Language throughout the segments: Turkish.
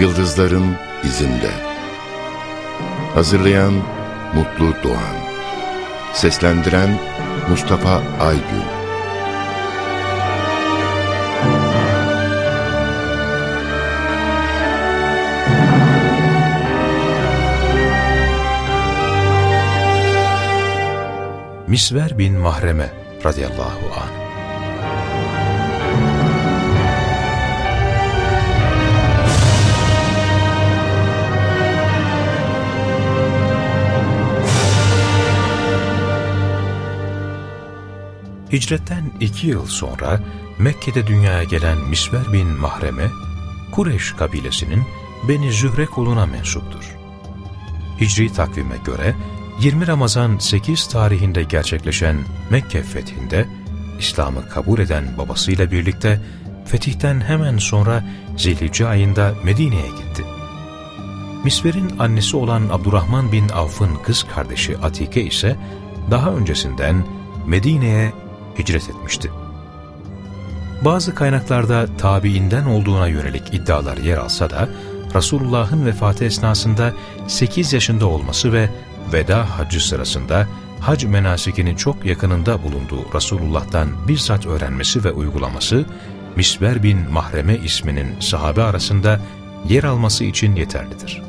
Yıldızların izinde. Hazırlayan Mutlu Doğan. Seslendiren Mustafa Aygün. Misver bin Mahreme radıyallahu anh Hicretten iki yıl sonra Mekke'de dünyaya gelen Misver bin Mahreme, Kureş kabilesinin Beni Zühre koluna mensuptur. Hicri takvime göre 20 Ramazan 8 tarihinde gerçekleşen Mekke fethinde İslam'ı kabul eden babasıyla birlikte fetihten hemen sonra Zilhicce ayında Medine'ye gitti. Misver'in annesi olan Abdurrahman bin Avf'ın kız kardeşi Atike ise daha öncesinden Medine'ye hicret etmişti. Bazı kaynaklarda tabiinden olduğuna yönelik iddialar yer alsa da Resulullah'ın vefatı esnasında 8 yaşında olması ve veda hacı sırasında hac menasikinin çok yakınında bulunduğu Resulullah'tan bizzat öğrenmesi ve uygulaması, Misver bin Mahreme isminin sahabe arasında yer alması için yeterlidir.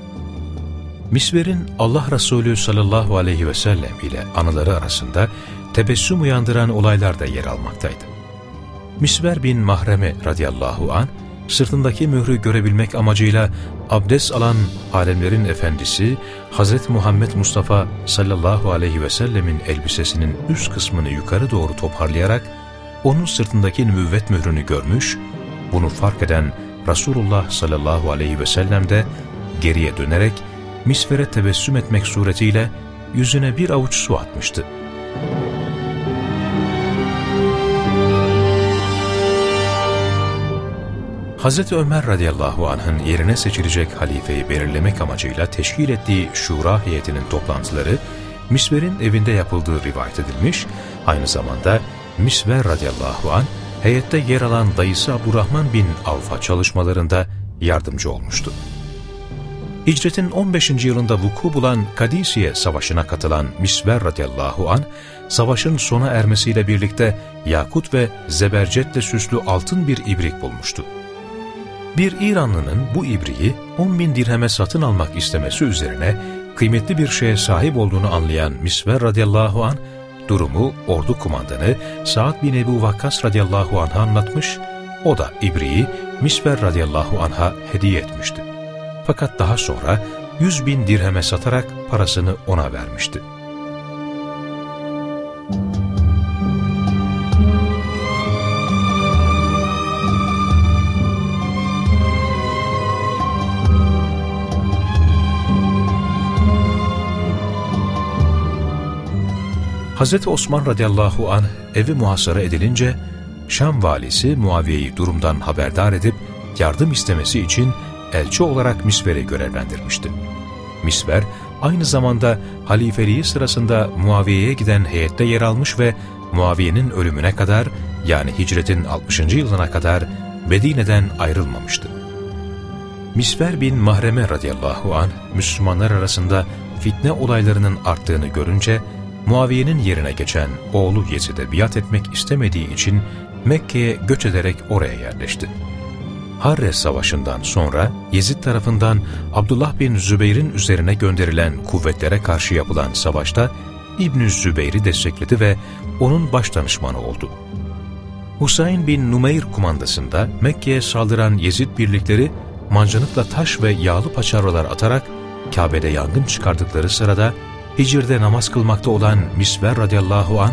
Misver'in Allah Resulü sallallahu aleyhi ve sellem ile anıları arasında tebessüm uyandıran olaylar da yer almaktaydı. Misver bin Mahreme radıyallahu an sırtındaki mührü görebilmek amacıyla abdest alan alemlerin efendisi Hz. Muhammed Mustafa sallallahu aleyhi ve sellemin elbisesinin üst kısmını yukarı doğru toparlayarak onun sırtındaki nübüvvet mührünü görmüş, bunu fark eden Resulullah sallallahu aleyhi ve sellem de geriye dönerek misvere tebessüm etmek suretiyle yüzüne bir avuç su atmıştı. Hz. Ömer radıyallahu anh'ın yerine seçilecek halifeyi belirlemek amacıyla teşkil ettiği şura heyetinin toplantıları Misver'in evinde yapıldığı rivayet edilmiş, aynı zamanda Misver radıyallahu anh heyette yer alan dayısı Abdurrahman bin Avf'a çalışmalarında yardımcı olmuştu. Hicretin 15. yılında vuku bulan Kadisiye Savaşı'na katılan Misver radıyallahu an, savaşın sona ermesiyle birlikte yakut ve zebercetle süslü altın bir ibrik bulmuştu. Bir İranlının bu ibriği 10 bin dirheme satın almak istemesi üzerine kıymetli bir şeye sahip olduğunu anlayan Misver radıyallahu an durumu ordu kumandanı Sa'd bin Ebu Vakkas radıyallahu anh'a anlatmış, o da ibriği Misver radıyallahu anh'a hediye etmişti. Fakat daha sonra 100 bin dirheme satarak parasını ona vermişti. Hz. Osman radıyallahu anh evi muhasara edilince Şam valisi Muaviye'yi durumdan haberdar edip yardım istemesi için elçi olarak Misver'e görevlendirmişti. Misver aynı zamanda halifeliği sırasında Muaviye'ye giden heyette yer almış ve Muaviye'nin ölümüne kadar yani hicretin 60. yılına kadar Medine'den ayrılmamıştı. Misver bin Mahreme radıyallahu an Müslümanlar arasında fitne olaylarının arttığını görünce Muaviye'nin yerine geçen oğlu Yezid'e biat etmek istemediği için Mekke'ye göç ederek oraya yerleşti. Harre Savaşı'ndan sonra Yezid tarafından Abdullah bin Zübeyir'in üzerine gönderilen kuvvetlere karşı yapılan savaşta İbn-i Zübeyir'i destekledi ve onun baş danışmanı oldu. Husayn bin Numeyr kumandasında Mekke'ye saldıran Yezid birlikleri mancınıkla taş ve yağlı paçavralar atarak Kabe'de yangın çıkardıkları sırada Hicr'de namaz kılmakta olan Misver radıyallahu an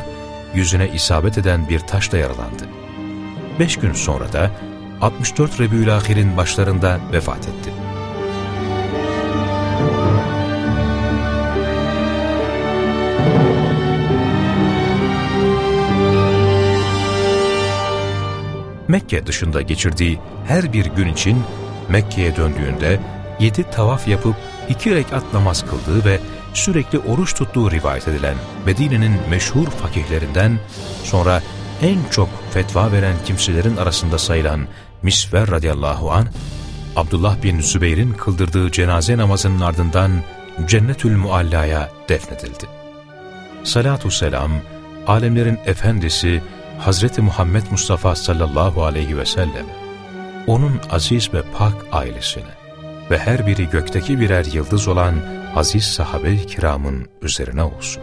yüzüne isabet eden bir taşla yaralandı. Beş gün sonra da 64 Rebü'l-Ahir'in başlarında vefat etti. Mekke dışında geçirdiği her bir gün için Mekke'ye döndüğünde yedi tavaf yapıp iki rekat namaz kıldığı ve sürekli oruç tuttuğu rivayet edilen Medine'nin meşhur fakihlerinden sonra en çok fetva veren kimselerin arasında sayılan Misver radıyallahu an Abdullah bin Zübeyir'in kıldırdığı cenaze namazının ardından Cennetül Mualla'ya defnedildi. Salatu selam, alemlerin efendisi Hazreti Muhammed Mustafa sallallahu aleyhi ve sellem, onun aziz ve pak ailesine ve her biri gökteki birer yıldız olan aziz sahabe-i kiramın üzerine olsun.